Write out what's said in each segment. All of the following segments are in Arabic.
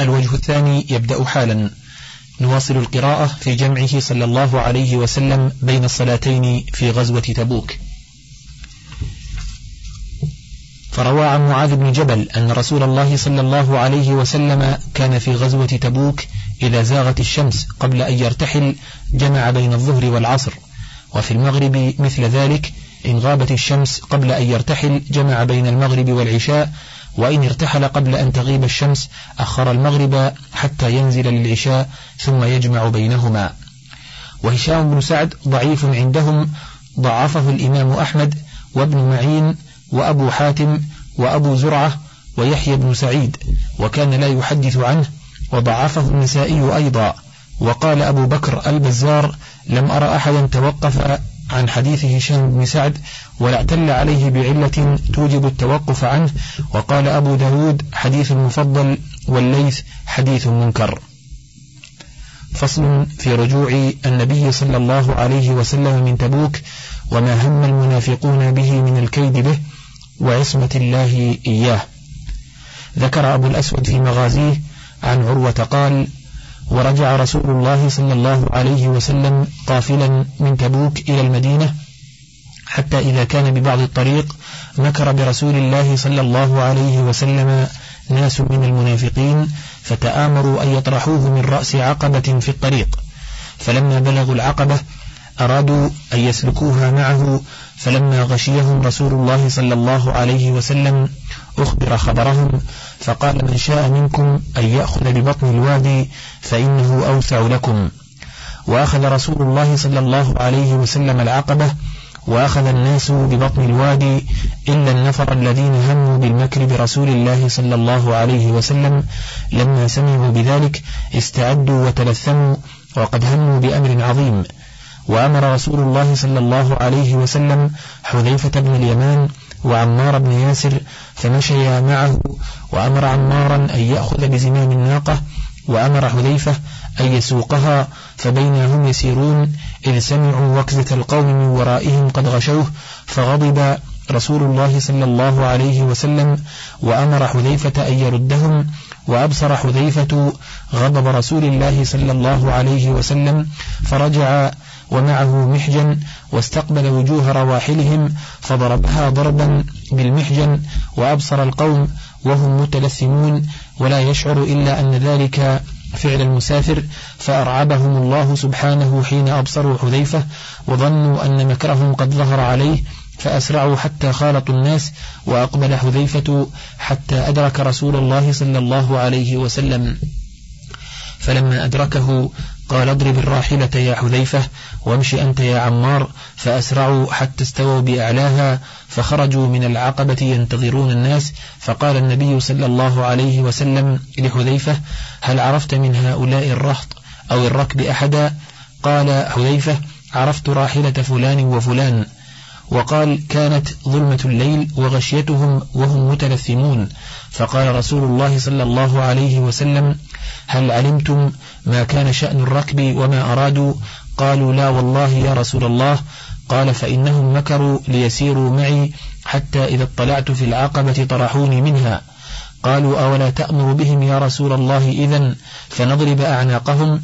الوجه الثاني يبدأ حالا. نواصل القراءة في جمعه صلى الله عليه وسلم بين الصلاتين في غزوة تبوك. فروى عن معاذ بن جبل أن رسول الله صلى الله عليه وسلم كان في غزوة تبوك إذا زاغت الشمس قبل أن يرتحل جمع بين الظهر والعصر. وفي المغرب مثل ذلك إن غابت الشمس قبل أن يرتحل جمع بين المغرب والعشاء وإن ارتحل قبل أن تغيب الشمس أخر المغرب حتى ينزل للعشاء ثم يجمع بينهما. وهشام بن سعد ضعيف عندهم ضعفه الإمام أحمد وابن معين وأبو حاتم وأبو زرعة ويحيى بن سعيد وكان لا يحدث عنه وضعفه النسائي أيضا. وقال أبو بكر البزار لم أرى أحدا توقف عن حديث هشام بن سعد ولا اعتل عليه بعلة توجب التوقف عنه. وقال أبو داود حديث مفضل والليث حديث منكر. فصل في رجوع النبي صلى الله عليه وسلم من تبوك وما هم المنافقون به من الكيد به وعصمة الله إياه. ذكر أبو الأسود في مغازيه عن عروة قال ورجع رسول الله صلى الله عليه وسلم قافلا من تبوك إلى المدينة حتى إذا كان ببعض الطريق مكر برسول الله صلى الله عليه وسلم ناس من المنافقين فتآمروا أن يطرحوه من رأس عقبة في الطريق. فلما بلغوا العقبة أرادوا أن يسلكوها معه فلما غشيهم رسول الله صلى الله عليه وسلم أخبر خبرهم فقال من شاء منكم أن يأخذ ببطن الوادي فإنه أوسع لكم. وأخذ رسول الله صلى الله عليه وسلم العقبة وأخذ الناس ببطن الوادي إلا النفر الذين هموا بالمكر برسول الله صلى الله عليه وسلم لما سمعوا بذلك استعدوا وتلثموا وقد هموا بأمر عظيم. وأمر رسول الله صلى الله عليه وسلم حذيفة بن اليمان وعمار بن ياسر فمشيا معه وأمر عمارا أن يأخذ بزمام الناقة وأمر حذيفة أن يسوقها فبينهم يسيرون إذ سمعوا وكزة القوم من ورائهم قد غشوه فغضب رسول الله صلى الله عليه وسلم وأمر حذيفة أن يردهم وأبصر حذيفة غضب رسول الله صلى الله عليه وسلم فرجع ومعه محجن واستقبل وجوه رواحلهم فضربها ضربا بالمحجن وأبصر القوم وهم متلثمون ولا يشعر إلا أن ذلك فعل المسافر فأرعبهم الله سبحانه حين أبصروا حذيفة وظنوا أن مكرهم قد ظهر عليه فأسرعوا حتى خالطوا الناس وأقبل حذيفة حتى أدرك رسول الله صلى الله عليه وسلم. فلما أدركه قال اضرب الراحلة يا حذيفة وامش أنت يا عمار فأسرعوا حتى استووا بأعلاها فخرجوا من العقبة ينتظرون الناس فقال النبي صلى الله عليه وسلم لحذيفة هل عرفت من هؤلاء الرهط أو الركب أحدا؟ قال حذيفة عرفت راحلة فلان وفلان. وقال كانت ظلمة الليل وغشيتهم وهم متلثمون. فقال رسول الله صلى الله عليه وسلم هل علمتم ما كان شأن الركب وما أرادوا؟ قالوا لا والله يا رسول الله. قال فإنهم مكروا ليسيروا معي حتى إذا اطلعت في العقبة طرحوني منها. قالوا أولا تأمر بهم يا رسول الله إذا فنضرب أعناقهم؟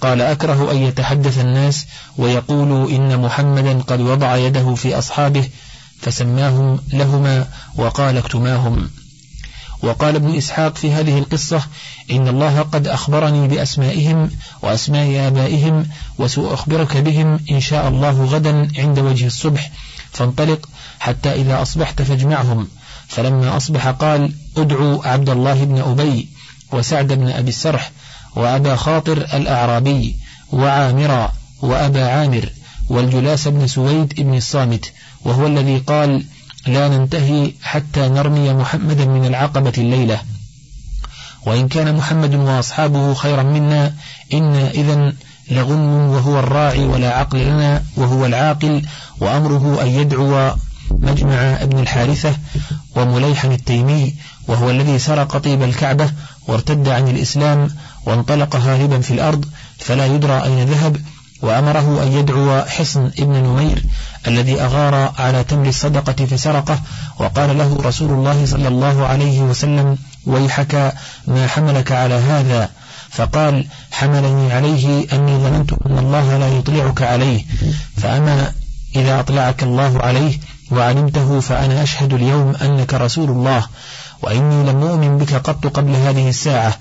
قال أكره أن يتحدث الناس ويقولوا إن محمدا قد وضع يده في أصحابه فسماهم لهما وقال اكتماهم. وقال ابن إسحاق في هذه القصة إن الله قد أخبرني بأسمائهم وأسماء آبائهم وسأخبرك بهم إن شاء الله غدا عند وجه الصبح فانطلق حتى إذا أصبحت فاجمعهم. فلما أصبح قال ادعوا عبد الله بن أبي وسعد بن أبي السرح وأبا خاطر الأعرابي وعامرا وأبا عامر والجلاس بن سويد بن الصامت وهو الذي قال لا ننتهي حتى نرمي محمدا من العقبة الليلة. وإن كان محمد وأصحابه خيرا منا إنا إذا لغنم وهو الراعي ولا عقل لنا وهو العاقل وأمره أن يدعو مجمع ابن الحارثة ومليحا التيمي وهو الذي سرق طيب الكعبة وارتد عن الإسلام وانطلق هاربا في الأرض فلا يدرى أين ذهب وأمره أن يدعو حصن ابن نمير الذي أغار على تمر الصدقة فسرقه وقال له رسول الله صلى الله عليه وسلم ويحك ما حملك على هذا فقال حملني عليه أني ظننت أن الله لا يطلعك عليه فأما إذا أطلعك الله عليه وعلمته فأنا أشهد اليوم أنك رسول الله وإني لم أؤمن بك قط قبل هذه الساعة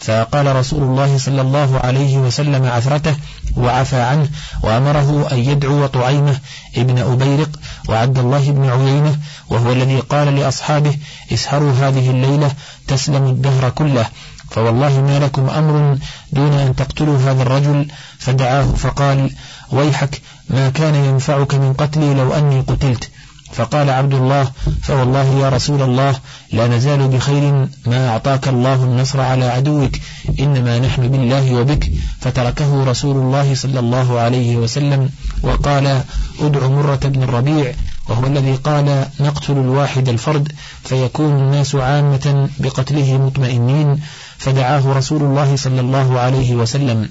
فقال رسول الله صلى الله عليه وسلم عثرته وعفى عنه وأمره أن يدعو طعيمة ابن أبيرق وعبد الله بن عيينة وهو الذي قال لأصحابه اسهروا هذه الليلة تسلم الدهر كله فوالله ما لكم أمر دون أن تقتلوا هذا الرجل. فدعاه فقال ويحك ما كان ينفعك من قتلي لو أني قتلت. فقال عبد الله فوالله يا رسول الله لا نزال بخير ما أعطاك الله النصر على عدوك إنما نحن بالله وبك. فتركه رسول الله صلى الله عليه وسلم وقال ادع مرة بن الربيع وهو الذي قال نقتل الواحد الفرد فيكون الناس عامة بقتله مطمئنين. فدعاه رسول الله صلى الله عليه وسلم.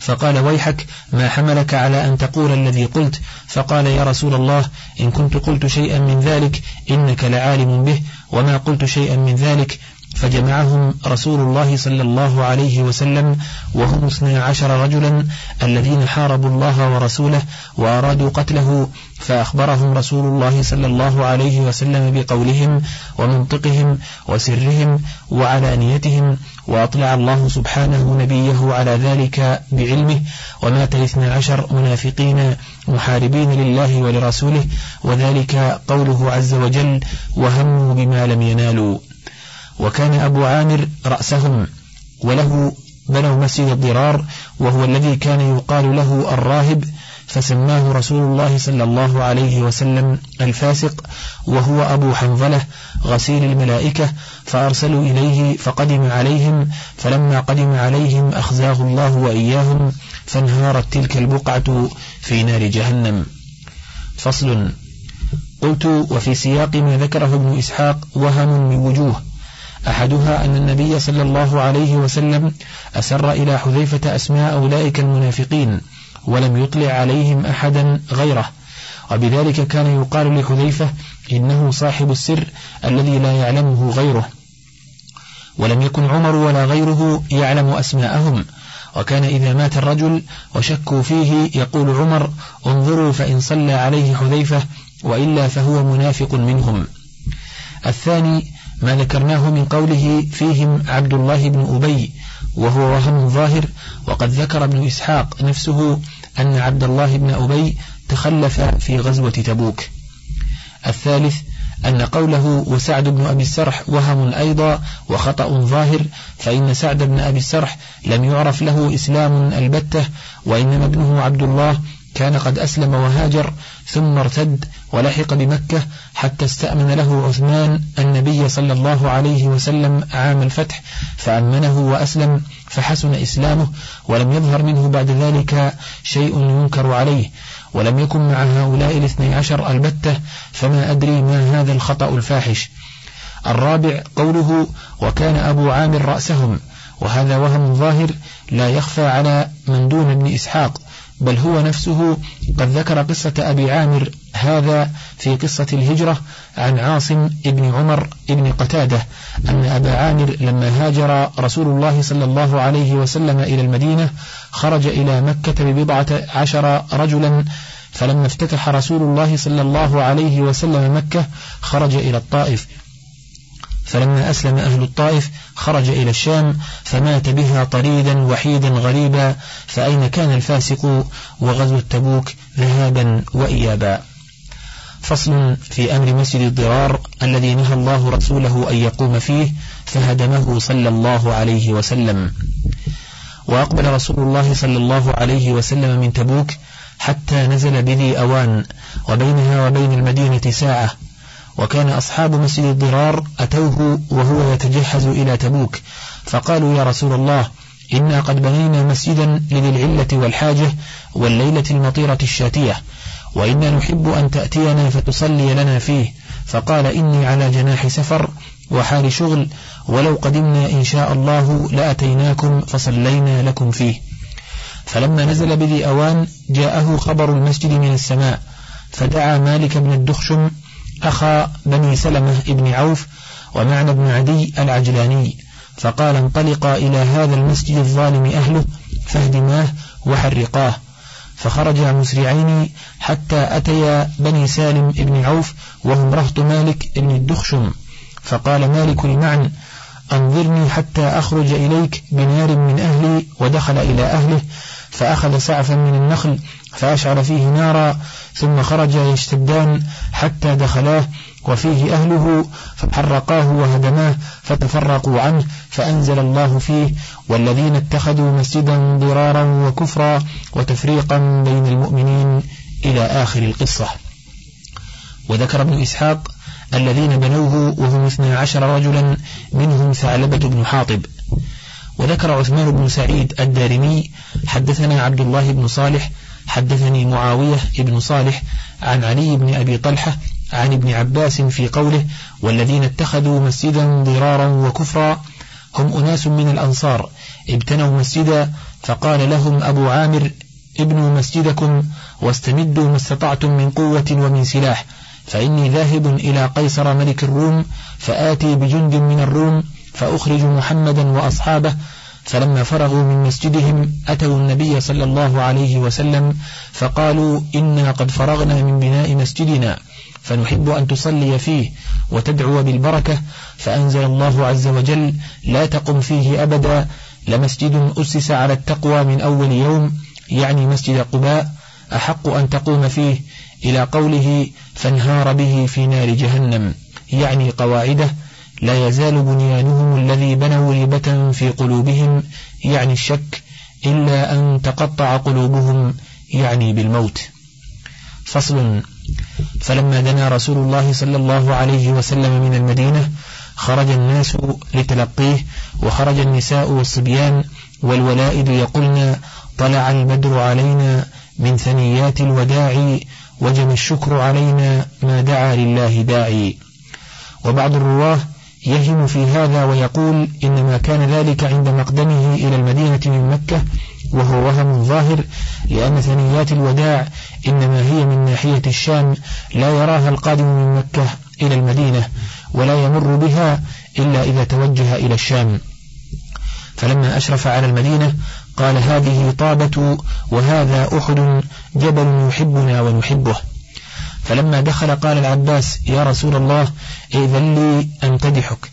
فقال ويحك ما حملك على أن تقول الذي قلت؟ فقال يا رسول الله إن كنت قلت شيئا من ذلك إنك لعالم به وما قلت شيئا من ذلك فجمعهم رسول الله صلى الله عليه وسلم وهم اثنى عشر رجلا الذين حاربوا الله ورسوله وأرادوا قتله فأخبرهم رسول الله صلى الله عليه وسلم بقولهم ومنطقهم وسرهم وعلانيتهم وأطلع الله سبحانه نبيه على ذلك بعلمه ومات الاثنى عشر منافقين محاربين لله ولرسوله وذلك قوله عز وجل وهموا بما لم ينالوا وكان أبو عامر رأسهم وله بنوا مسجد الضرار وهو الذي كان يقال له الراهب فسماه رسول الله صلى الله عليه وسلم الفاسق وهو أبو حنظلة غسيل الملائكة فأرسلوا إليه فقدم عليهم فلما قدم عليهم أخزاه الله وإياهم فانهارت تلك البقعة في نار جهنم. فصل قلت وفي سياق ما ذكره ابن إسحاق وهم من وجوه أحدها أن النبي صلى الله عليه وسلم أسر إلى حذيفة أسماء أولئك المنافقين ولم يطلع عليهم أحدا غيره. وبذلك كان يقال لحذيفة إنه صاحب السر الذي لا يعلمه غيره. ولم يكن عمر ولا غيره يعلم أسماءهم. وكان إذا مات الرجل وشكوا فيه يقول عمر انظروا فإن صلى عليه حذيفة وإلا فهو منافق منهم. الثاني ما ذكرناه من قوله فيهم عبد الله بن أبي وهو وهم ظاهر وقد ذكر ابن إسحاق نفسه أن عبد الله بن أبي تخلف في غزوة تبوك. الثالث أن قوله وسعد بن أبي السرح وهم أيضا وخطأ ظاهر فإن سعد بن أبي السرح لم يعرف له إسلام البتة وإنما ابنه عبد الله كان قد أسلم وهاجر ثم ارتد ولحق بمكة حتى استأمن له عثمان النبي صلى الله عليه وسلم عام الفتح فأمنه وأسلم فحسن إسلامه ولم يظهر منه بعد ذلك شيء ينكر عليه ولم يكن مع هؤلاء الاثني عشر البتة فما أدري ما هذا الخطأ الفاحش. الرابع قوله وكان أبو عامر رأسهم وهذا وهم ظاهر لا يخفى على من دون ابن إسحاق. بل هو نفسه قد ذكر قصة أبي عامر هذا في قصة الهجرة عن عاصم بن عمر بن قتادة أن أبا عامر لما هاجر رسول الله صلى الله عليه وسلم إلى المدينة خرج إلى مكة ببضعة عشر رجلا فلما افتتح رسول الله صلى الله عليه وسلم مكة خرج إلى الطائف. فلما أسلم أهل الطائف خرج إلى الشام فمات بها طريدا وحيدا غريبا فأين كان الفاسق؟ وغزو التبوك ذهابا وإيابا. فصل في أمر مسجد الضرار الذي نهى الله رسوله أن يقوم فيه فهدمه صلى الله عليه وسلم. وأقبل رسول الله صلى الله عليه وسلم من تبوك حتى نزل بذي أوان وبينها وبين المدينة ساعة وكان أصحاب مسجد الضرار أتوه وهو يتجهز إلى تبوك. فقالوا يا رسول الله إنا قد بنينا مسجدا لذي العلة والحاجة والليلة المطيرة الشاتية وإنا نحب أن تأتينا فتصلي لنا فيه. فقال إني على جناح سفر وحال شغل ولو قدمنا إن شاء الله لأتيناكم فصلينا لكم فيه. فلما نزل بذي أوان جاءه خبر المسجد من السماء فدعا مالك بن الدخشم أخا بني سلمة ابن عوف ومعنى ابن عدي العجلاني فقال انطلقا إلى هذا المسجد الظالم أهله فاهدماه وحرقاه. فخرجا مسرعين حتى أتيا بني سالم بن عوف وهم رهط مالك بن الدخشم. فقال مالك المعن أنظرني حتى أخرج إليك بنار من أهلي ودخل إلى أهله فأخذ سعفا من النخل فأشعل فيه نارا ثم خرج يشتدان حتى دخلاه وفيه أهله فحرقاه وهدماه فتفرقوا عنه فأنزل الله فيه والذين اتخذوا مسجدا ضرارا وكفرا وتفريقا بين المؤمنين إلى آخر القصة. وذكر ابن إسحاق الذين بنوه وهم اثنا عشر رجلا منهم ثعلبة بن حاطب. وذكر عثمان بن سعيد الدارمي حدثنا عبد الله بن صالح حدثني معاوية بن صالح عن علي بن أبي طلحة عن ابن عباس في قوله والذين اتخذوا مسجدا ضرارا وكفرا هم أناس من الأنصار ابتنوا مسجدا فقال لهم أبو عامر ابنوا مسجدكم واستمدوا ما استطعتم من قوة ومن سلاح فإني ذاهب إلى قيصر ملك الروم فآتي بجند من الروم فأخرج محمدا وأصحابه فلما فرغوا من مسجدهم أتوا النبي صلى الله عليه وسلم فقالوا إنا قد فرغنا من بناء مسجدنا فنحب أن تصلي فيه وتدعو بالبركة فأنزل الله عز وجل لا تقم فيه أبدا لمسجد أسس على التقوى من أول يوم يعني مسجد قباء أحق أن تقوم فيه إلى قوله فانهار به في نار جهنم يعني قواعده لا يزال بنيانهم الذي بنوا ريبة في قلوبهم يعني الشك إلا أن تقطع قلوبهم يعني بالموت. فصل. فلما دنا رسول الله صلى الله عليه وسلم من المدينة خرج الناس لتلقيه وخرج النساء والصبيان والولائد يقولن طلع البدر علينا من ثنيات الوداع وجب الشكر علينا ما دعا لله داعي. وبعض الرواه يهم في هذا ويقول إنما كان ذلك عند مقدمه إلى المدينة من مكة وهو وهم ظاهر لأن ثنيات الوداع إنما هي من ناحية الشام لا يراها القادم من مكة إلى المدينة ولا يمر بها إلا إذا توجه إلى الشام. فلما أشرف على المدينة قال هذه طابة وهذا أحد جبل يحبنا ونحبه. فلما دخل قال العباس يا رسول الله إذن لي أمتدحك.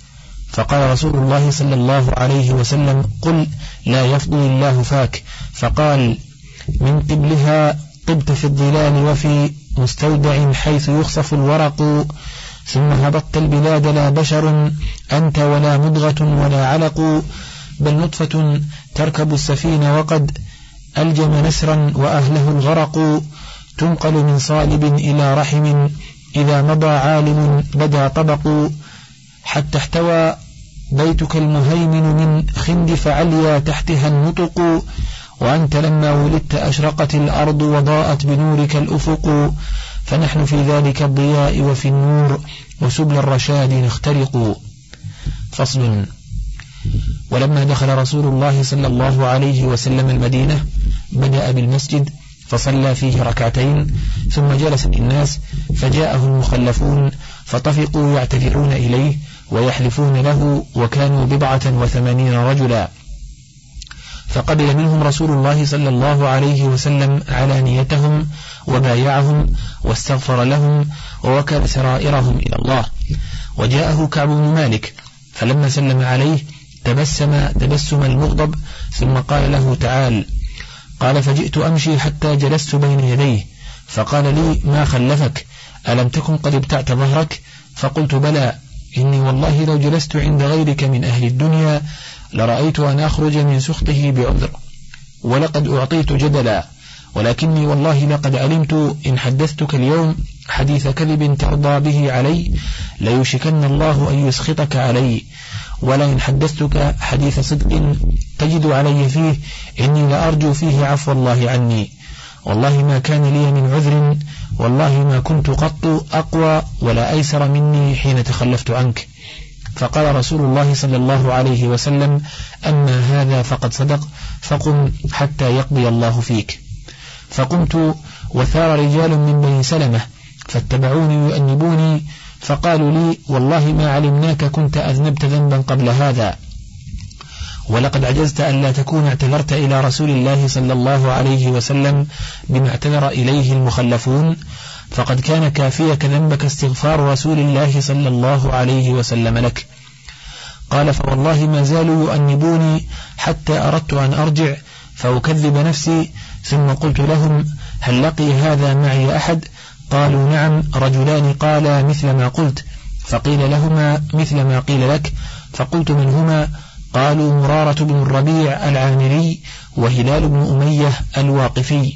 فقال رسول الله صلى الله عليه وسلم قل لا يفضل الله فاك. فقال من قبلها طبت في الظلال وفي مستودع حيث يخصف الورق ثم هبطت البلاد لا بشر أنت ولا مضغة ولا علق بل نطفة تركب السفينة وقد ألجم نسرا وأهله الغرق. تنقل من صالب إلى رحم إذا مضى عالم بدا طبق. حتى احتوى بيتك المهيمن من خند فعليا تحتها النطق. وأنت لما ولدت أشرقت الأرض وضاءت بنورك الأفق. فنحن في ذلك الضياء وفي النور وسبل الرشاد نخترق. فصل. ولما دخل رسول الله صلى الله عليه وسلم المدينة بدأ بالمسجد فصلى فيه ركعتين ثم جلس الناس فجاءه المخلفون فطفقوا يعتذرون إليه ويحلفون له وكانوا بضعة وثمانين رجلا. فقبل منهم رسول الله صلى الله عليه وسلم علانيتهم وبايعهم واستغفر لهم ووكل سرائرهم إلى الله. وجاءه كعب بن مالك فلما سلم عليه تبسم تبسم المغضب ثم قال له تعال قال فجئت أمشي حتى جلست بين يديه. فقال لي ما خلفك؟ ألم تكن قد ابتعت ظهرك؟ فقلت بلى إني والله لو جلست عند غيرك من أهل الدنيا لرأيت أن أخرج من سخطه بعذر ولقد أعطيت جدلا ولكني والله لقد علمت إن حدثتك اليوم حديث كذب ترضى به علي ليوشكن الله أن يسخطك علي. ولئن حدثتك حديث صدق تجد علي فيه إني لأرجو فيه عفو الله عني. والله ما كان لي من عذر والله ما كنت قط أقوى ولا أيسر مني حين تخلفت عنك. فقال رسول الله صلى الله عليه وسلم أما هذا فقد صدق فقم حتى يقضي الله فيك. فقمت وثار رجال من بني سلمة فاتبعوني يؤنبوني فقالوا لي والله ما علمناك كنت أذنبت ذنبا قبل هذا. ولقد عجزت أن لا تكون اعتذرت إلى رسول الله صلى الله عليه وسلم بما اعتذر إليه المخلفون. فقد كان كافيك ذنبك استغفار رسول الله صلى الله عليه وسلم لك. قال فوالله ما زالوا يؤنبوني حتى أردت أن أرجع فأكذب نفسي. ثم قلت لهم هل لقي هذا معي أحد؟ قالوا نعم رجلان قالا مثل ما قلت فقيل لهما مثل ما قيل لك فقلت من هما؟ قالوا مرارة بن الربيع العامري وهلال بن أمية الواقفي.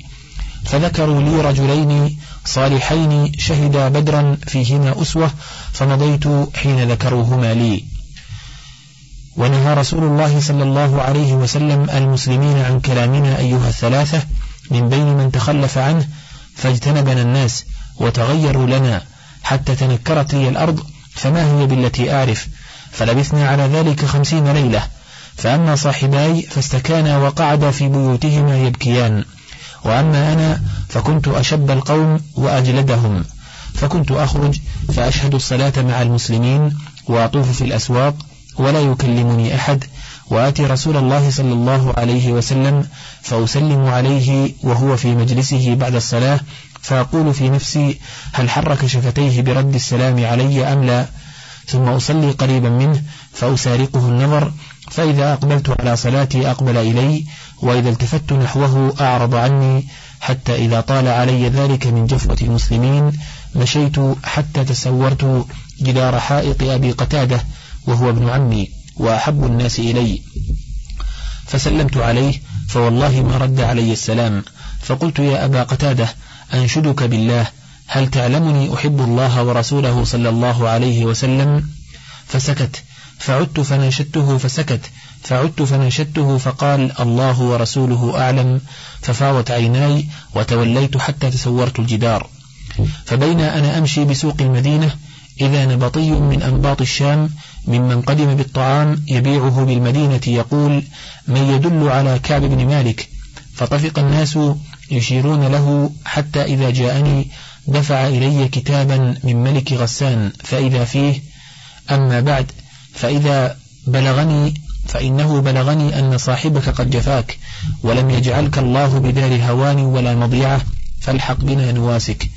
فذكروا لي رجلين صالحين شهدا بدرا فيهما أسوة فمضيت حين ذكروهما لي. ونهى رسول الله صلى الله عليه وسلم المسلمين عن كلامنا أيها الثلاثة من بين من تخلف عنه فاجتنبنا الناس. وتغيروا لنا حتى تنكرت لي الأرض فما هي بالتي أعرف؟ فلبثنا على ذلك خمسين ليلة. فأما صاحباي فاستكانا وقعدا في بيوتهما يبكيان. وأما أنا فكنت أشب القوم وأجلدهم. فكنت أخرج فأشهد الصلاة مع المسلمين وأطوف في الأسواق ولا يكلمني أحد. وآتي رسول الله صلى الله عليه وسلم فأسلم عليه وهو في مجلسه بعد الصلاة فأقول في نفسي هل حرك شفتيه برد السلام علي أم لا؟ ثم أصلي قريبا منه فأسارقه النظر فإذا أقبلت على صلاتي أقبل إلي وإذا التفت نحوه أعرض عني حتى إذا طال علي ذلك من جفوة المسلمين مشيت حتى تسورت جدار حائط أبي قتادة وهو ابن عمي وأحب الناس إلي. فسلمت عليه فوالله ما رد علي السلام. فقلت يا أبا قتادة أنشدك بالله. هل تعلمني أحب الله ورسوله صلى الله عليه وسلم؟ فسكت. فعدت فناشدته فسكت. فعدت فناشدته فقال الله ورسوله أعلم. ففاوت عيناي وتوليت حتى تسورت الجدار. فبين أنا أمشي بسوق المدينة إذا نبطي من أنباط الشام ممن قدم بالطعام يبيعه بالمدينة يقول من يدل على كعب بن مالك؟ فطفق الناس يشيرون له حتى إذا جاءني دفع إلي كتابا من ملك غسان فإذا فيه أما بعد فإذا بلغني فإنه بلغني أن صاحبك قد جفاك ولم يجعلك الله بدار هوان ولا مضيعة فالحق بنا نواسك.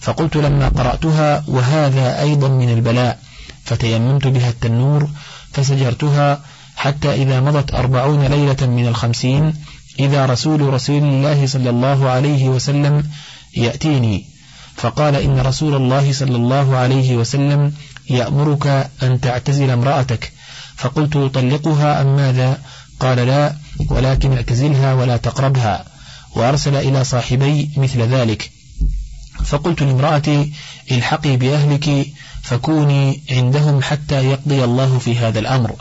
فقلت لما قرأتها وهذا أيضا من البلاء فتيممت بها التنور فسجرتها حتى إذا مضت أربعون ليلة من الخمسين إذا رسول رسول الله صلى الله عليه وسلم يأتيني. فقال إن رسول الله صلى الله عليه وسلم يأمرك أن تعتزل امرأتك. فقلت طلقها أم ماذا؟ قال لا ولكن اعتزلها ولا تقربها وأرسل إلى صاحبي مثل ذلك. فقلت لامرأتي الحقي بأهلك فكوني عندهم حتى يقضي الله في هذا الأمر.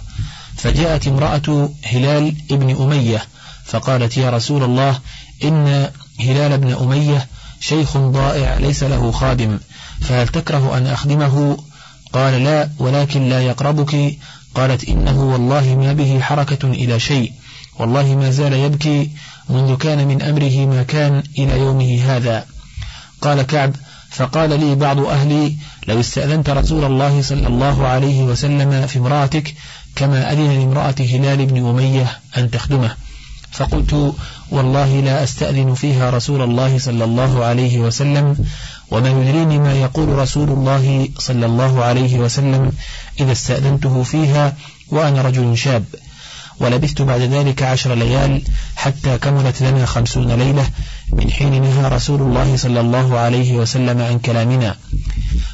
فجاءت امرأة هلال ابن أمية فقالت يا رسول الله إن هلال ابن أمية شيخ ضائع ليس له خادم فهل تكره أن أخدمه؟ قال لا ولكن لا يقربك. قالت إنه والله ما به حركة إلى شيء والله ما زال يبكي منذ كان من أمره ما كان إلى يومه هذا. قال كعب فقال لي بعض أهلي لو استأذنت رسول الله صلى الله عليه وسلم في امرأتك كما أذن لامرأة هلال بن أمية أن تخدمه. فقلت والله لا أستأذن فيها رسول الله صلى الله عليه وسلم وما يدريني ما يقول رسول الله صلى الله عليه وسلم إذا استأذنته فيها وأنا رجل شاب. ولبثت بعد ذلك عشر ليال حتى كملت لنا خمسون ليلة من حين نهى رسول الله صلى الله عليه وسلم عن كلامنا.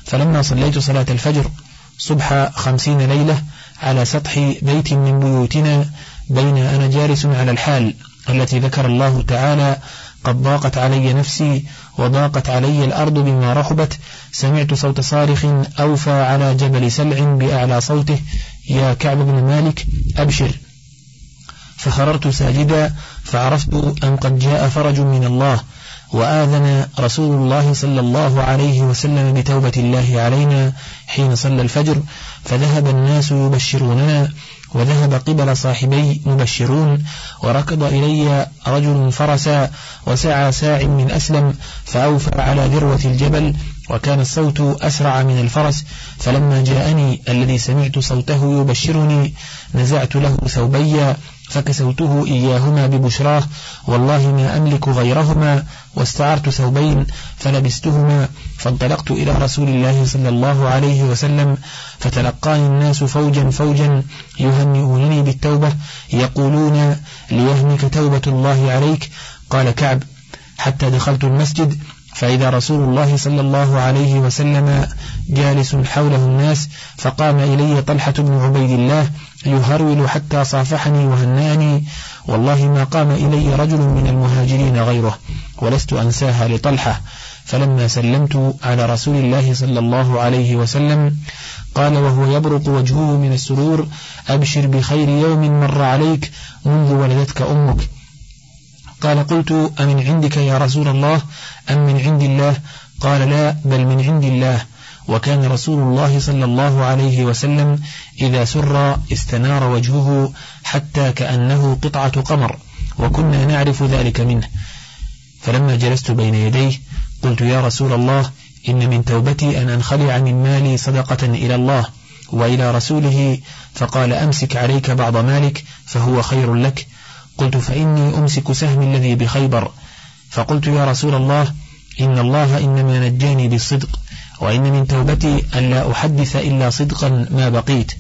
فلما صليت صلاة الفجر صبح خمسين ليلة على سطح بيت من بيوتنا بين أنا جالس على الحال التي ذكر الله تعالى قد ضاقت علي نفسي وضاقت علي الأرض بما رحبت سمعت صوت صارخ أوفى على جبل سلع بأعلى صوته يا كعب بن مالك أبشر. فخررت ساجدا فعرفت أن قد جاء فرج من الله وآذن رسول الله صلى الله عليه وسلم بتوبة الله علينا حين صلى الفجر فذهب الناس يبشروننا. وذهب قبل صاحبي مبشرون وركض إلي رجل فرسا وسعى ساع من أسلم فأوفى على ذروة الجبل وكان الصوت أسرع من الفرس فلما جاءني الذي سمعت صوته يبشرني نزعت له ثوبي فكسوته إياهما ببشراه والله ما أملك غيرهما واستعرت ثوبين فلبستهما فانطلقت إلى رسول الله صلى الله عليه وسلم فتلقاني الناس فوجا فوجا يهنئونني بالتوبة يقولون ليهنك توبة الله عليك. قال كعب حتى دخلت المسجد فإذا رسول الله صلى الله عليه وسلم جالس حوله الناس فقام إلي طلحة بن عبيد الله يهرول حتى صافحني وهناني. والله ما قام إلي رجل من المهاجرين غيره ولست أنساها لطلحة. فلما سلمت على رسول الله صلى الله عليه وسلم قال وهو يبرق وجهه من السرور أبشر بخير يوم مر عليك منذ ولدتك أمك. قال قلت أمن عندك يا رسول الله؟ أم من عند الله؟ قال لا بل من عند الله. وكان رسول الله صلى الله عليه وسلم إذا سر استنار وجهه حتى كأنه قطعة قمر وكنا نعرف ذلك منه. فلما جلست بين يديه قلت يا رسول الله إن من توبتي أن أنخلع من مالي صدقة إلى الله وإلى رسوله فقال أمسك عليك بعض مالك فهو خير لك. قلت فإني أمسك سهمي الذي بخيبر. فقلت يا رسول الله إن الله إنما نجاني بالصدق. وإن من توبتي أن لا أحدث إلا صدقا ما بقيت.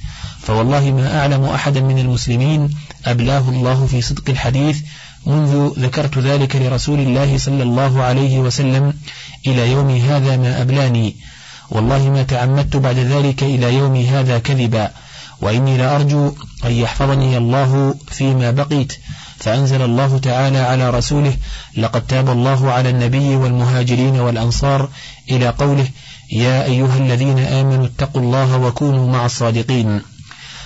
فوالله ما أعلم أحدا من المسلمين أبلاه الله في صدق الحديث منذ ذكرت ذلك لرسول الله صلى الله عليه وسلم إلى يوم هذا ما أبلاني. والله ما تعمدت بعد ذلك إلى يوم هذا كذبا. وإني لأرجو أن يحفظني الله فيما بقيت. فأنزل الله تعالى على رسوله لقد تاب الله على النبي والمهاجرين والأنصار إلى قوله يا أيها الذين آمنوا اتقوا الله وكونوا مع الصادقين.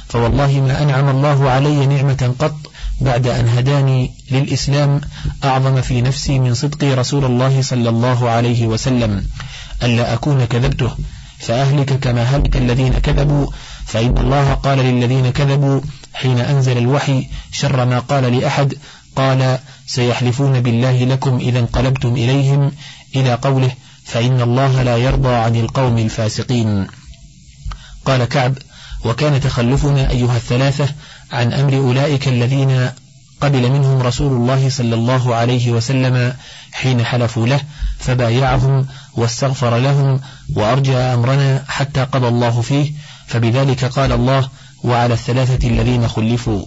فوالله ما أنعم الله علي نعمة قط بعد أن هداني للإسلام أعظم في نفسي من صدقي رسول الله صلى الله عليه وسلم. ألا أكون كذبته؟ فأهلك كما هلك الذين كذبوا. فإن الله قال للذين كذبوا حين أنزل الوحي شر ما قال لأحد قال سيحلفون بالله لكم إذا انقلبتم إليهم إلى قوله فإن الله لا يرضى عن القوم الفاسقين. قال كعب وكان تخلفنا أيها الثلاثة عن أمر أولئك الذين قبل منهم رسول الله صلى الله عليه وسلم حين حلفوا له فبايعهم واستغفر لهم وأرجى أمرنا حتى قضى الله فيه فبذلك قال الله وعلى الثلاثة الذين خلفوا.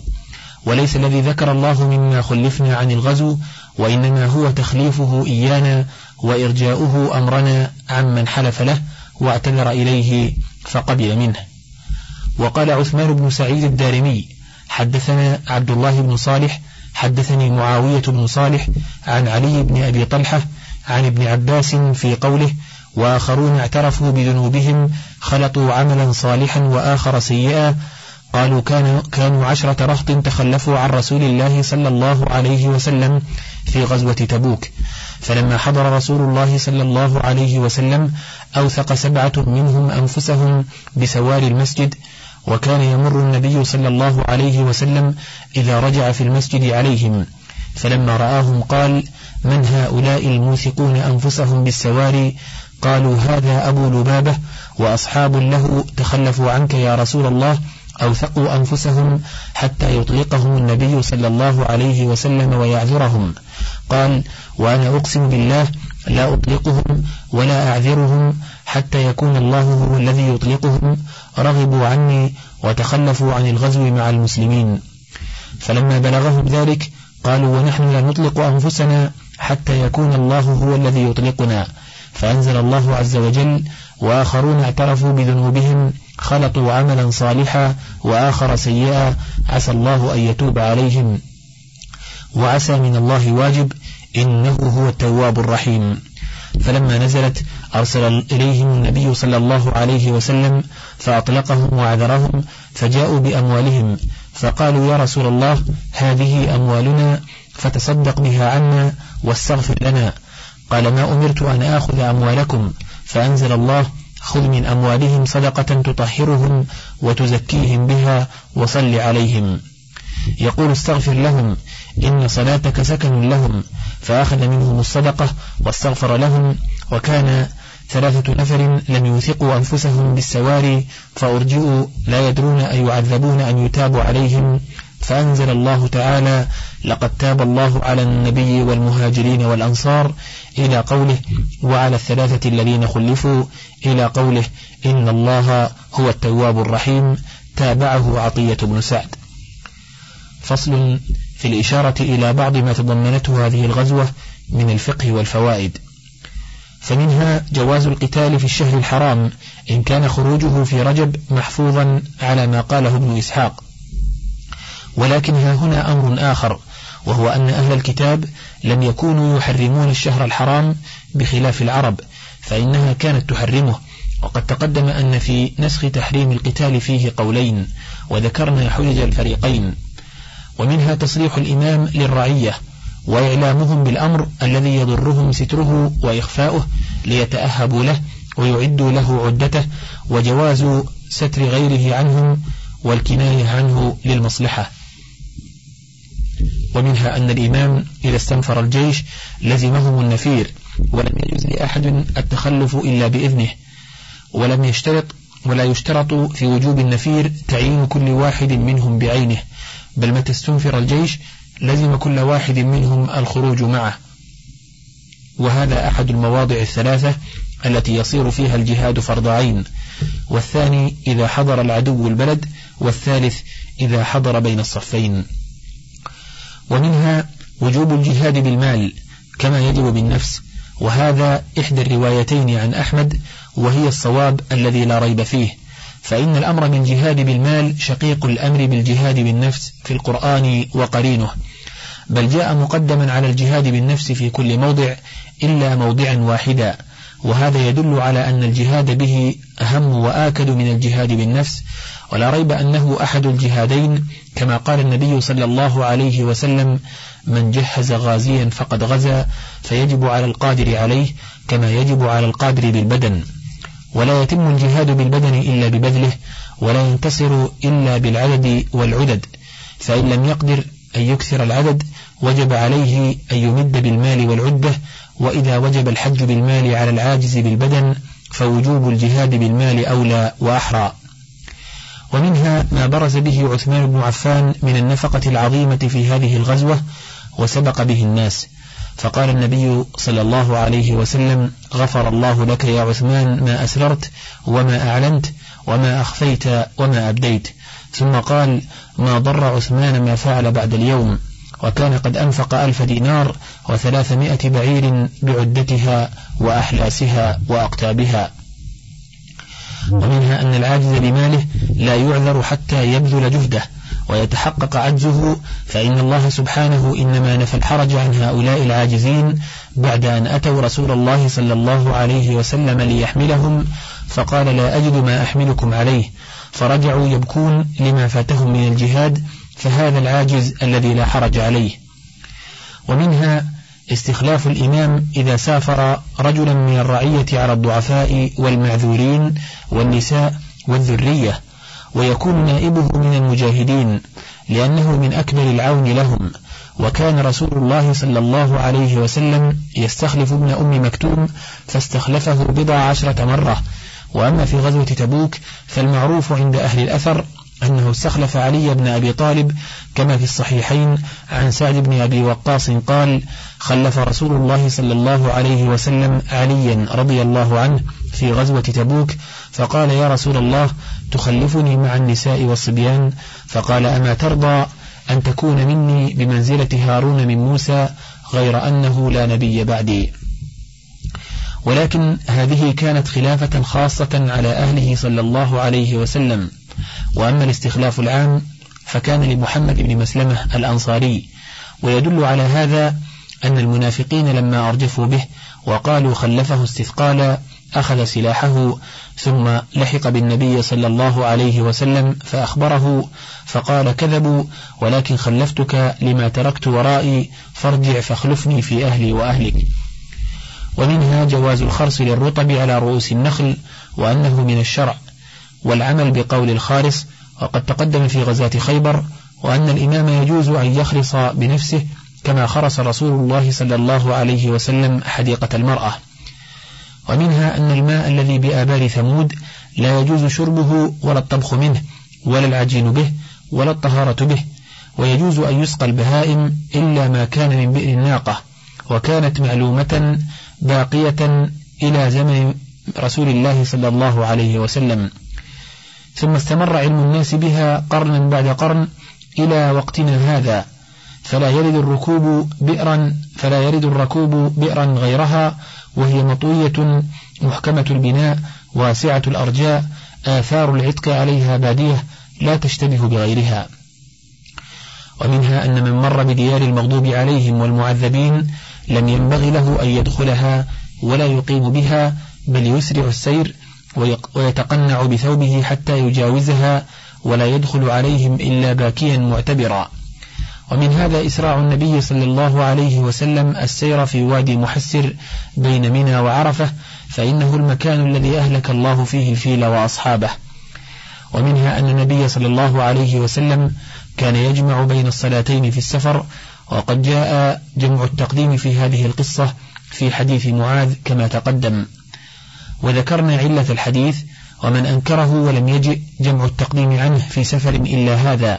وليس الذي ذكر الله مما خلفنا عن الغزو وإنما هو تخليفه إيانا وإرجاؤه أمرنا عمن حلف له واعتذر إليه فقبل منه. وقال عثمان بن سعيد الدارمي حدثنا عبد الله بن صالح حدثني معاوية بن صالح عن علي بن أبي طلحة عن ابن عباس في قوله وآخرون اعترفوا بذنوبهم خلطوا عملا صالحا وآخر سيئا قالوا كانوا, كانوا عشرة رهط تخلفوا عن رسول الله صلى الله عليه وسلم في غزوة تبوك. فلما حضر رسول الله صلى الله عليه وسلم أوثق سبعة منهم أنفسهم بسوار المسجد وكان يمر النبي صلى الله عليه وسلم إذا رجع في المسجد عليهم. فلما رآهم قال من هؤلاء الموثقون أنفسهم بالسواري قالوا هذا أبو لبابة وأصحاب له تخلفوا عنك يا رسول الله أوثقوا أنفسهم حتى يطلقهم النبي صلى الله عليه وسلم ويعذرهم. قال وأنا أقسم بالله لا أطلقهم ولا أعذرهم حتى يكون الله هو الذي يطلقهم رغبوا عني وتخلفوا عن الغزو مع المسلمين. فلما بلغهم ذلك قالوا ونحن لا نطلق أنفسنا حتى يكون الله هو الذي يطلقنا. فأنزل الله عز وجل وآخرون اعترفوا بذنوبهم خلطوا عملا صالحا وآخر سيئا عسى الله أن يتوب عليهم. وعسى من الله واجب إنه هو التواب الرحيم. فلما نزلت أرسل إليهم النبي صلى الله عليه وسلم فأطلقهم وعذرهم فجاءوا بأموالهم. فقالوا يا رسول الله هذه أموالنا فتصدق بها عنا واستغفر لنا. قال ما أمرت أن آخذ أموالكم فأنزل الله خذ من أموالهم صدقة تطهرهم وتزكيهم بها وصل عليهم. يقول استغفر لهم إن صلاتك سكن لهم. فأخذ منهم الصدقة واستغفر لهم وكان ثلاثة نفر لم يوثقوا أنفسهم بالسواري فأرجئوا لا يدرون أن يعذبون أن يتاب عليهم. فأنزل الله تعالى لقد تاب الله على النبي والمهاجرين والأنصار إلى قوله وعلى الثلاثة الذين خلفوا إلى قوله إن الله هو التواب الرحيم تابعه عطية بن سعد. فصل في الإشارة إلى بعض ما تضمنته هذه الغزوة من الفقه والفوائد. فمنها جواز القتال في الشهر الحرام إن كان خروجه في رجب محفوظا على ما قاله ابن إسحاق. ولكن ها هنا أمر آخر وهو أن أهل الكتاب لم يكونوا يحرمون الشهر الحرام بخلاف العرب فإنها كانت تحرمه. وقد تقدم أن في نسخ تحريم القتال فيه قولين وذكرنا حجج الفريقين. ومنها تصريح الإمام للرعية وإعلامهم بالأمر الذي يضرهم ستره وإخفاؤه ليتأهبوا له ويعدوا له عدته وجواز ستر غيره عنهم والكناية عنه للمصلحة. ومنها أن الإمام إذا استنفر الجيش لزمهم النفير ولم يجوز لأحد التخلف إلا بإذنه ولم يشترط ولا يشترط في وجوب النفير تعيين كل واحد منهم بعينه بل متى استنفر الجيش لزم كل واحد منهم الخروج معه. وهذا أحد المواضع الثلاثة التي يصير فيها الجهاد فرض عين والثاني إذا حضر العدو البلد والثالث إذا حضر بين الصفين. ومنها وجوب الجهاد بالمال كما يجب بالنفس وهذا إحدى الروايتين عن أحمد وهي الصواب الذي لا ريب فيه. فإن الأمر بالجهاد بالمال شقيق الأمر بالجهاد بالنفس في القرآن وقرينه. بل جاء مقدما على الجهاد بالنفس في كل موضع إلا موضعا واحدا وهذا يدل على أن الجهاد به أهم وآكد من الجهاد بالنفس ولا ريب أنه أحد الجهادين كما قال النبي صلى الله عليه وسلم من جهز غازيا فقد غزا فيجب على القادر عليه كما يجب على القادر بالبدن. ولا يتم الجهاد بالبدن إلا ببذله ولا ينتصر إلا بالعدد والعدد. فإن لم يقدر أن يكثر العدد وجب عليه أن يمد بالمال والعدة وإذا وجب الحج بالمال على العاجز بالبدن فوجوب الجهاد بالمال أولى وأحرى. ومنها ما برز به عثمان بن عفان من النفقة العظيمة في هذه الغزوة وسبق به الناس. فقال النبي صلى الله عليه وسلم غفر الله لك يا عثمان ما أسررت وما أعلنت وما أخفيت وما أبديت ثم قال ما ضر عثمان ما فعل بعد اليوم وكان قد أنفق ألف دينار وثلاثمائة بعير بعدتها وأحلاسها وأقتابها ومنها أن العاجز بماله لا يعذر حتى يبذل جهده ويتحقق عجزه فإن الله سبحانه إنما نفى الحرج عن هؤلاء العاجزين بعد أن أتوا رسول الله صلى الله عليه وسلم ليحملهم فقال لا أجد ما أحملكم عليه. فرجعوا يبكون لما فاتهم من الجهاد فهذا العاجز الذي لا حرج عليه. ومنها استخلاف الإمام إذا سافر رجلا من الرعية على الضعفاء والمعذورين والنساء والذرية ويكون نائبه من المجاهدين لأنه من أكمل العون لهم. وكان رسول الله صلى الله عليه وسلم يستخلف ابن أم مكتوم فاستخلفه بضع عشرة مرة. وأما في غزوة تبوك فالمعروف عند أهل الأثر أنه استخلف علي بن أبي طالب كما في الصحيحين عن سعد بن أبي وقاص قال خلف رسول الله صلى الله عليه وسلم عليا رضي الله عنه في غزوة تبوك فقال يا رسول الله تخلفني مع النساء والصبيان؟ فقال أما ترضى أن تكون مني بمنزلة هارون من موسى غير أنه لا نبي بعدي. ولكن هذه كانت خلافة خاصة على أهله صلى الله عليه وسلم. وأما الاستخلاف العام فكان لمحمد بن مسلمة الأنصاري ويدل على هذا أن المنافقين لما أرجفوا به وقالوا خلفه استثقالا أخذ سلاحه ثم لحق بالنبي صلى الله عليه وسلم فأخبره فقال كذبوا ولكن خلفتك لما تركت ورائي فارجع فاخلفني في أهلي وأهلك. ومنها جواز الخرص للرطب على رؤوس النخل وأنه من الشرع والعمل بقول الخارص وقد تقدم في غزاة خيبر وأن الإمام يجوز أن يخرص بنفسه كما خرص رسول الله صلى الله عليه وسلم حديقة المرأة. ومنها أن الماء الذي بآبار ثمود لا يجوز شربه ولا الطبخ منه ولا العجين به ولا الطهارة به ويجوز أن يسقى البهائم إلا ما كان من بئر الناقة وكانت معلومة باقية إلى زمن رسول الله صلى الله عليه وسلم. ثم استمر علم الناس بها قرنا بعد قرن إلى وقتنا هذا. فلا يرد الركوب بئرا فلا يرد الركوب بئرا غيرها وهي مطوية محكمة البناء واسعة الأرجاء آثار العتق عليها بادية لا تشتبه بغيرها. ومنها أن من مر بديار المغضوب عليهم والمعذبين لم ينبغي له أن يدخلها ولا يقيم بها بل يسرع السير ويتقنع بثوبه حتى يجاوزها ولا يدخل عليهم إلا باكيا معتبرا. ومن هذا إسراع النبي صلى الله عليه وسلم السير في وادي محسر بين منى وعرفة فإنه المكان الذي أهلك الله فيه الفيل وأصحابه. ومنها أن النبي صلى الله عليه وسلم كان يجمع بين الصلاتين في السفر وقد جاء جمع التقديم في هذه القصة في حديث معاذ كما تقدم. وذكرنا علة الحديث ومن أنكره ولم يجئ جمع التقديم عنه في سفر إلا هذا.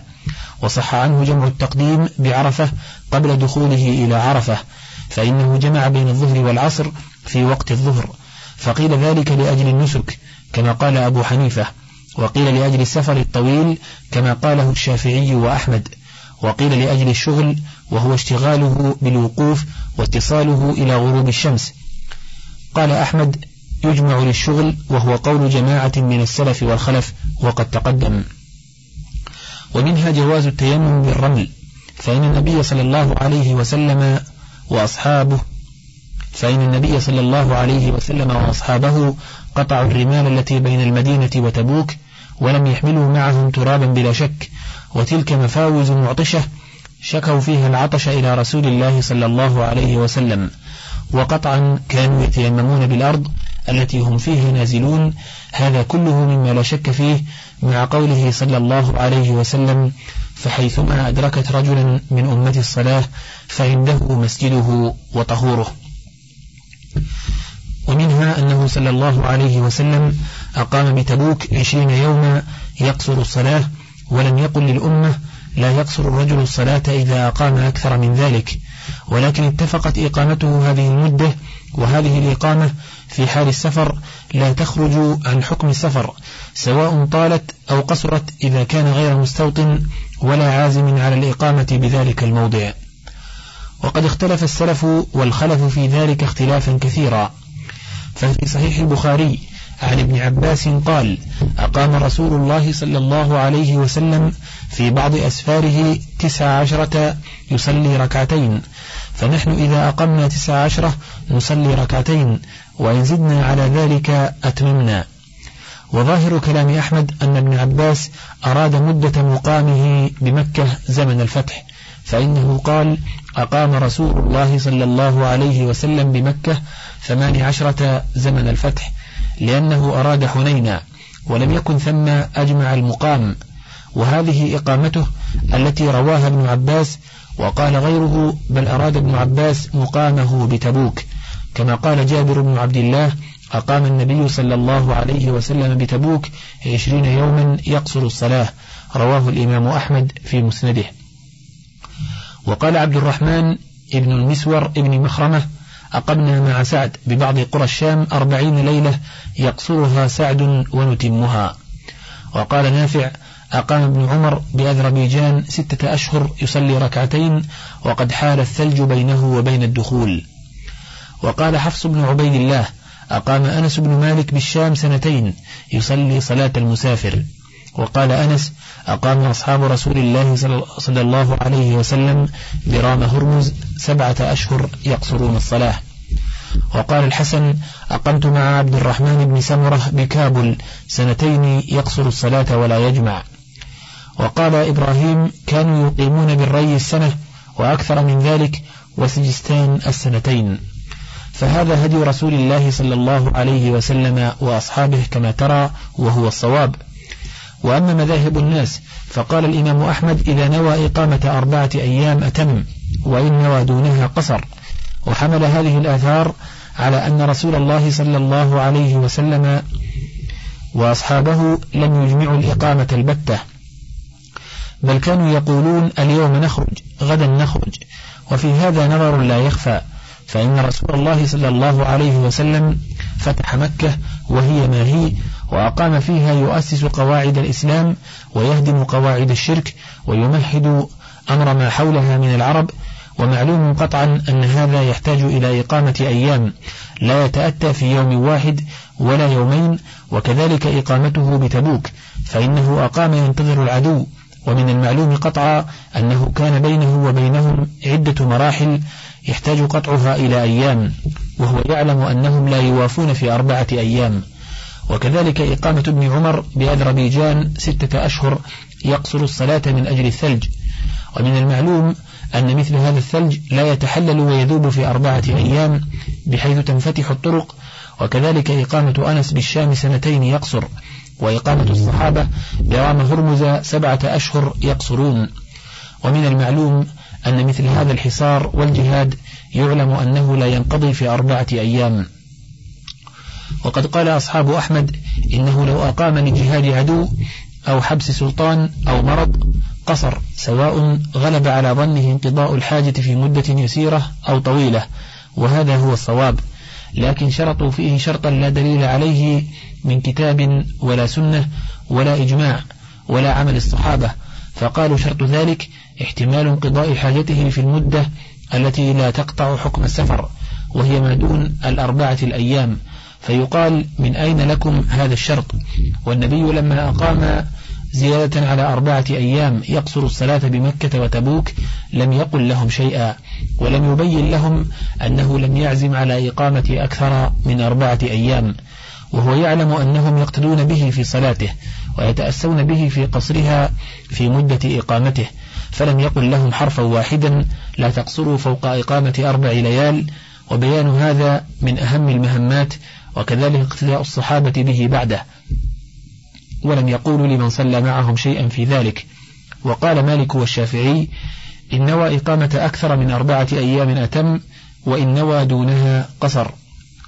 وصح عنه جمع التقديم بعرفة قبل دخوله إلى عرفة فإنه جمع بين الظهر والعصر في وقت الظهر. فقيل ذلك لأجل النسك كما قال أبو حنيفة. وقيل لأجل السفر الطويل كما قاله الشافعي وأحمد. وقيل لأجل الشغل وهو اشتغاله بالوقوف واتصاله إلى غروب الشمس. قال أحمد يجمع للشغل وهو قول جماعة من السلف والخلف وقد تقدم. ومنها جواز التيمم بالرمل فإن النبي صلى الله عليه وسلم وأصحابه فإن النبي صلى الله عليه وسلم وأصحابه قطعوا الرمال التي بين المدينة وتبوك ولم يحملوا معهم ترابا بلا شك وتلك مفاوز معطشة شكوا فيها العطش إلى رسول الله صلى الله عليه وسلم وقطعا كانوا يتيممون بالأرض التي هم فيها نازلون هذا كله مما لا شك فيه مع قوله صلى الله عليه وسلم فحيثما أدركت رجلا من أمة الصلاة فعنده مسجده وطهوره. ومنها أنه صلى الله عليه وسلم أقام بتبوك عشرين يوما يقصر الصلاة ولم يقل للأمة لا يقصر الرجل الصلاة إذا أقام أكثر من ذلك ولكن اتفقت إقامته هذه المدة وهذه الإقامة في حال السفر لا تخرج عن حكم السفر سواء طالت أو قصرت إذا كان غير مستوطن ولا عازم على الإقامة بذلك الموضع. وقد اختلف السلف والخلف في ذلك اختلافا كثيرا. ففي صحيح البخاري عن ابن عباس قال أقام رسول الله صلى الله عليه وسلم في بعض أسفاره تسع عشرة يصلي ركعتين. فنحن إذا أقمنا تسع عشرة نصلي ركعتين وإن زدنا على ذلك أتممنا. وظاهر كلام أحمد أن ابن عباس أراد مدة مقامه بمكة زمن الفتح فإنه قال أقام رسول الله صلى الله عليه وسلم بمكة ثمان عشرة زمن الفتح لأنه أراد حنينا ولم يكن ثم أجمع المقام. وهذه إقامته التي رواها ابن عباس وقال غيره بل أراد ابن عباس مقامه بتبوك. كما قال جابر بن عبد الله أقام النبي صلى الله عليه وسلم بتبوك عشرين يوما يقصر الصلاة. رواه الإمام أحمد في مسنده. وقال عبد الرحمن ابن المسور ابن مخرمة أقمنا مع سعد ببعض قرى الشام أربعين ليلة يقصرها سعد ونتمها. وقال نافع أقام ابن عمر بأذربيجان ستة أشهر يصلي ركعتين وقد حال الثلج بينه وبين الدخول. وقال حفص بن عبيد الله أقام أنس بن مالك بالشام سنتين يصلي صلاة المسافر. وقال أنس أقام أصحاب رسول الله صلى الله عليه وسلم برام هرمز سبعة أشهر يقصرون الصلاة. وقال الحسن أقمت مع عبد الرحمن بن سمرة بكابل سنتين يقصر الصلاة ولا يجمع. وقال إبراهيم كانوا يقيمون بالري السنة وأكثر من ذلك وسجستان السنتين. فهذا هدي رسول الله صلى الله عليه وسلم وأصحابه كما ترى وهو الصواب. وأما مذاهب الناس فقال الإمام أحمد إذا نوى إقامة أربعة أيام أتم وإن نوى دونها قصر. وحمل هذه الآثار على أن رسول الله صلى الله عليه وسلم وأصحابه لم يجمعوا الإقامة البتة. بل كانوا يقولون اليوم نخرج غدا نخرج. وفي هذا نظر لا يخفى فإن رسول الله صلى الله عليه وسلم فتح مكة وهي ما هي وأقام فيها يؤسس قواعد الإسلام ويهدم قواعد الشرك ويمهد أمر ما حولها من العرب ومعلوم قطعا أن هذا يحتاج إلى إقامة أيام لا يتأتى في يوم واحد ولا يومين وكذلك إقامته بتبوك فإنه أقام ينتظر العدو ومن المعلوم قطعا أنه كان بينه وبينهم عدة مراحل يحتاج قطعها إلى أيام وهو يعلم أنهم لا يوافون في أربعة أيام. وكذلك إقامة ابن عمر بأذربيجان ستة أشهر يقصر الصلاة من أجل الثلج. ومن المعلوم أن مثل هذا الثلج لا يتحلل ويذوب في أربعة أيام بحيث تنفتح الطرق وكذلك إقامة أنس بالشام سنتين يقصر وإقامة الصحابة برام هرمز سبعة أشهر يقصرون. ومن المعلوم أن مثل هذا الحصار والجهاد يعلم أنه لا ينقضي في أربعة أيام. وقد قال أصحاب أحمد إنه لو أقام لجهاد عدو أو حبس سلطان أو مرض قصر سواء غلب على ظنه انقضاء الحاجة في مدة يسيرة أو طويلة وهذا هو الصواب. لكن شرطوا فيه شرطا لا دليل عليه من كتاب ولا سنة ولا إجماع ولا عمل الصحابة فقالوا شرط ذلك احتمال انقضاء حاجته في المدة التي لا تقطع حكم السفر وهي ما دون الأربعة الأيام. فيقال من أين لكم هذا الشرط؟ والنبي لما أقام زيادة على أربعة أيام يقصر الصلاة بمكة وتبوك لم يقل لهم شيئا ولم يبين لهم أنه لم يعزم على إقامة أكثر من أربعة أيام. وهو يعلم أنهم يقتدون به في صلاته ويتأسون به في قصرها في مدة إقامته. فلم يقل لهم حرفا واحدا لا تقصروا فوق إقامة أربع ليال. وبيان هذا من أهم المهمات وكذلك اقتداء الصحابة به بعده. ولم يقولوا لمن صلى معهم شيئا في ذلك. وقال مالك والشافعي إن نوى إقامة أكثر من أربعة أيام أتم وإن نوى دونها قصر.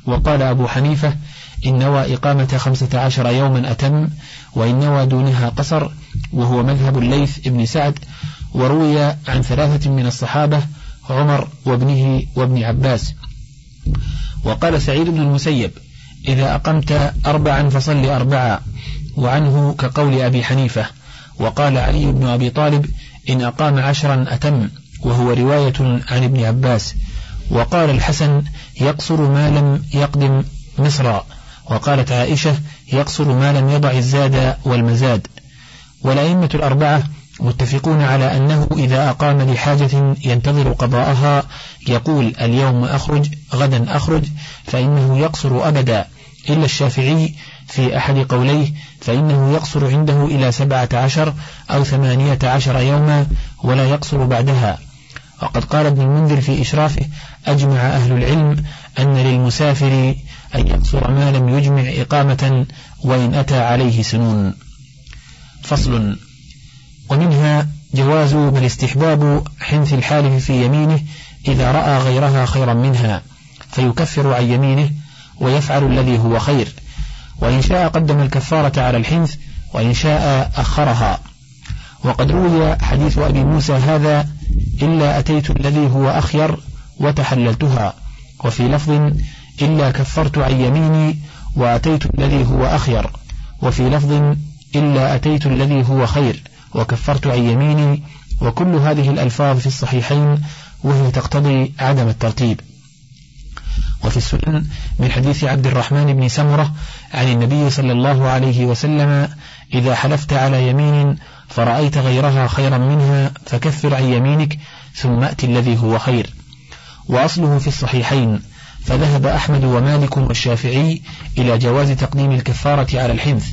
وقال أبو حنيفة إن نوى إقامة خمسة عشر يوما أتم وإن نوى دونها قصر وهو مذهب الليث ابن سعد وروي عن ثلاثة من الصحابة عمر وابنه وابن عباس. وقال سعيد بن المسيب إذا أقمت أربعا فصل أربعا وعنه كقول أبي حنيفة وقال علي بن أبي طالب إن أقام عشرا أتم وهو رواية عن ابن عباس. وقال الحسن يقصر ما لم يقدم مصر وقالت عائشة يقصر ما لم يضع الزاد والمزاد. والأئمة الأربعة متفقون على أنه إذا أقام لحاجة ينتظر قضاءها يقول اليوم أخرج غدا أخرج فإنه يقصر أبدا. إلا الشافعي في أحد قوليه فإنه يقصر عنده إلى سبعة عشر أو ثمانية عشر يوما ولا يقصر بعدها. وقد قال ابن المنذر في إشرافه أجمع أهل العلم أن للمسافر أن يقصر ما لم يجمع إقامة وإن أتى عليه سنون. فصل. ومنها جواز بل استحباب حنث الحالف في يمينه إذا رأى غيرها خيرا منها فيكفر عن يمينه ويفعل الذي هو خير. وإن شاء قدم الكفارة على الحنث وإن شاء أخرها. وقد روي حديث أبي موسى هذا إلا أتيت الذي هو أخير وتحللتها. وفي لفظ إلا كفرت عن يميني وأتيت الذي هو أخير. وفي لفظ إلا أتيت الذي هو خير وكفرت عن يميني. وكل هذه الألفاظ في الصحيحين وهي تقتضي عدم الترتيب. وفي السنن من حديث عبد الرحمن بن سمرة عن النبي صلى الله عليه وسلم إذا حلفت على يمين فرأيت غيرها خيرا منها فكفر عن يمينك ثم أتي الذي هو خير. وأصله في الصحيحين فذهب أحمد ومالك والشافعي إلى جواز تقديم الكفارة على الحنث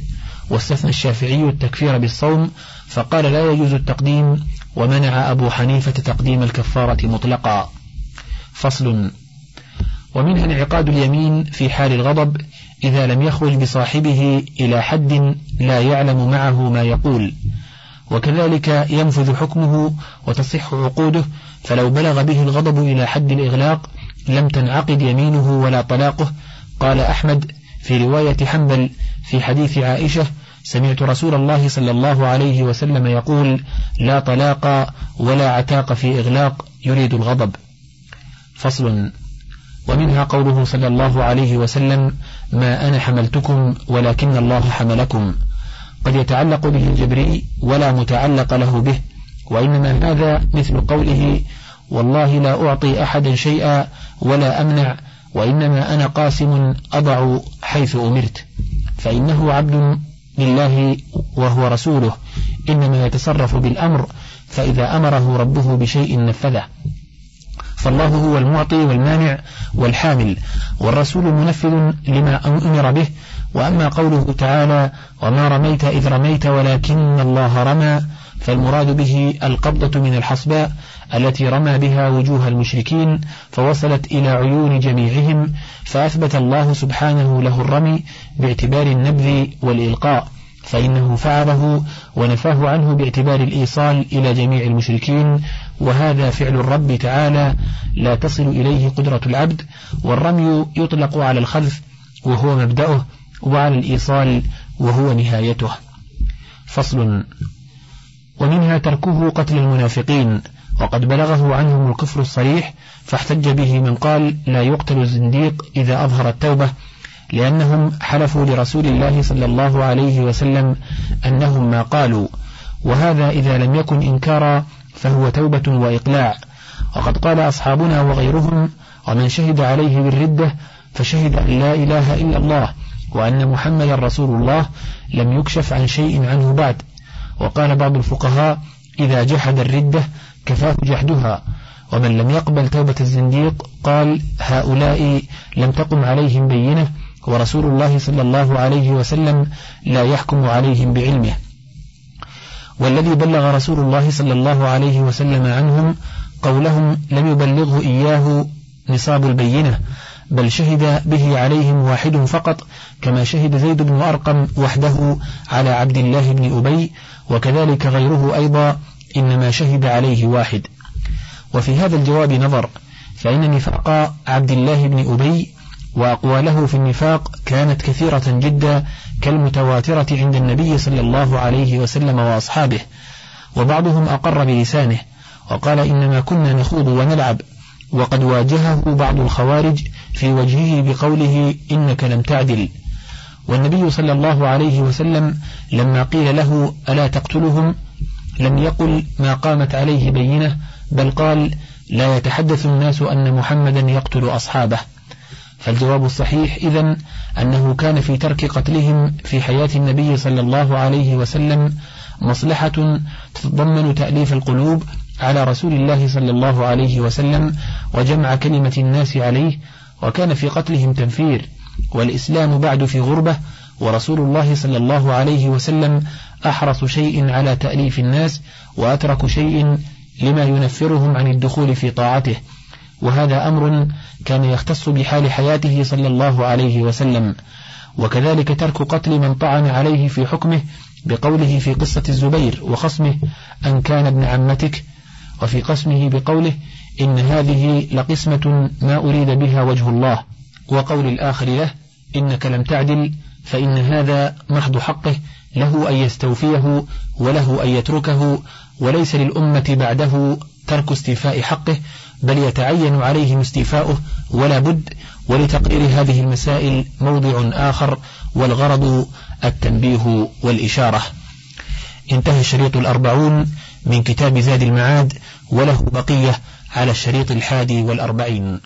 واستثنى الشافعي التكفير بالصوم فقال لا يجوز التقديم ومنع أبو حنيفة تقديم الكفارة مطلقا. فصل. ومنها انعقاد اليمين في حال الغضب إذا لم يخرج بصاحبه إلى حد لا يعلم معه ما يقول. وكذلك ينفذ حكمه وتصح عقوده فلو بلغ به الغضب إلى حد الإغلاق لم تنعقد يمينه ولا طلاقه. قال أحمد في رواية حنبل في حديث عائشة سمعت رسول الله صلى الله عليه وسلم يقول لا طلاق ولا عتاق في إغلاق يريد الغضب فصل. ومنها قوله صلى الله عليه وسلم ما أنا حملتكم ولكن الله حملكم. قد يتعلق به الجبري ولا متعلق له به وإنما هذا مثل قوله والله لا أعطي أحدا شيئا ولا أمنع وإنما أنا قاسم أضع حيث أمرت. فإنه عبد لله وهو رسوله إنما يتصرف بالأمر فإذا أمره ربه بشيء نفذه. فالله هو المعطي والمانع والحامل والرسول منفذ لما أمر به. وأما قوله تعالى وما رميت إذ رميت ولكن الله رمى فالمراد به القبضة من الحصباء التي رمى بها وجوه المشركين فوصلت إلى عيون جميعهم فأثبت الله سبحانه له الرمي باعتبار النبذ والإلقاء فإنه فعله ونفاه عنه باعتبار الإيصال إلى جميع المشركين وهذا فعل الرب تعالى لا تصل إليه قدرة العبد والرمي يطلق على الخذف وهو مبدأه وعلى الإيصال وهو نهايته. فصل ومنها تركه قتل المنافقين وقد بلغه عنهم الكفر الصريح فاحتج به من قال لا يقتل الزنديق إذا أظهر التوبة لأنهم حلفوا لرسول الله صلى الله عليه وسلم أنهم ما قالوا وهذا إذا لم يكن إنكارا فهو توبة وإقلاع. وقد قال أصحابنا وغيرهم ومن شهد عليه بالردة فشهد أن لا إله إلا الله وأن محمدا رسول الله لم يكشف عن شيء عنه بعد. وقال بعض الفقهاء إذا جحد الردة كفاه جحدها. ومن لم يقبل توبة الزنديق قال هؤلاء لم تقم عليهم بينة ورسول الله صلى الله عليه وسلم لا يحكم عليهم بعلمه. والذي بلغ رسول الله صلى الله عليه وسلم عنهم قولهم لم يبلغه إياه نصاب البينة بل شهد به عليهم واحد فقط كما شهد زيد بن أرقم وحده على عبد الله بن أبي وكذلك غيره أيضا إنما شهد عليه واحد. وفي هذا الجواب نظر فإن نفاق عبد الله بن أبي وأقواله في النفاق كانت كثيرة جدا كالمتواترة عند النبي صلى الله عليه وسلم وأصحابه وبعضهم أقر بلسانه وقال إنما كنا نخوض ونلعب وقد واجهه بعض الخوارج في وجهه بقوله إنك لم تعدل. والنبي صلى الله عليه وسلم لما قيل له ألا تقتلهم لم يقل ما قامت عليه بينة بل قال لا يتحدث الناس أن محمدا يقتل أصحابه. فالجواب الصحيح إذن أنه كان في ترك قتلهم في حياة النبي صلى الله عليه وسلم مصلحة تتضمن تأليف القلوب على رسول الله صلى الله عليه وسلم وجمع كلمة الناس عليه وكان في قتلهم تنفير والإسلام بعد في غربة ورسول الله صلى الله عليه وسلم أحرص شيء على تأليف الناس وأترك شيء لما ينفرهم عن الدخول في طاعته وهذا أمر كان يختص بحال حياته صلى الله عليه وسلم. وكذلك ترك قتل من طعن عليه في حكمه بقوله في قصة الزبير وخصمه أن كان ابن عمتك وفي قسمه بقوله إن هذه لقسمة ما أريد بها وجه الله. وقول الآخر له إنك لم تعدل فإن هذا محض حقه له أن يستوفيه وله أن يتركه وليس للأمة بعده ترك استيفاء حقه بل يتعين عليهم استيفاؤه ولا بد ولتقرير هذه المسائل موضع آخر والغرض التنبيه والإشارة. انتهى الشريط الأربعون من كتاب زاد المعاد وله بقية على الشريط الحادي والأربعين.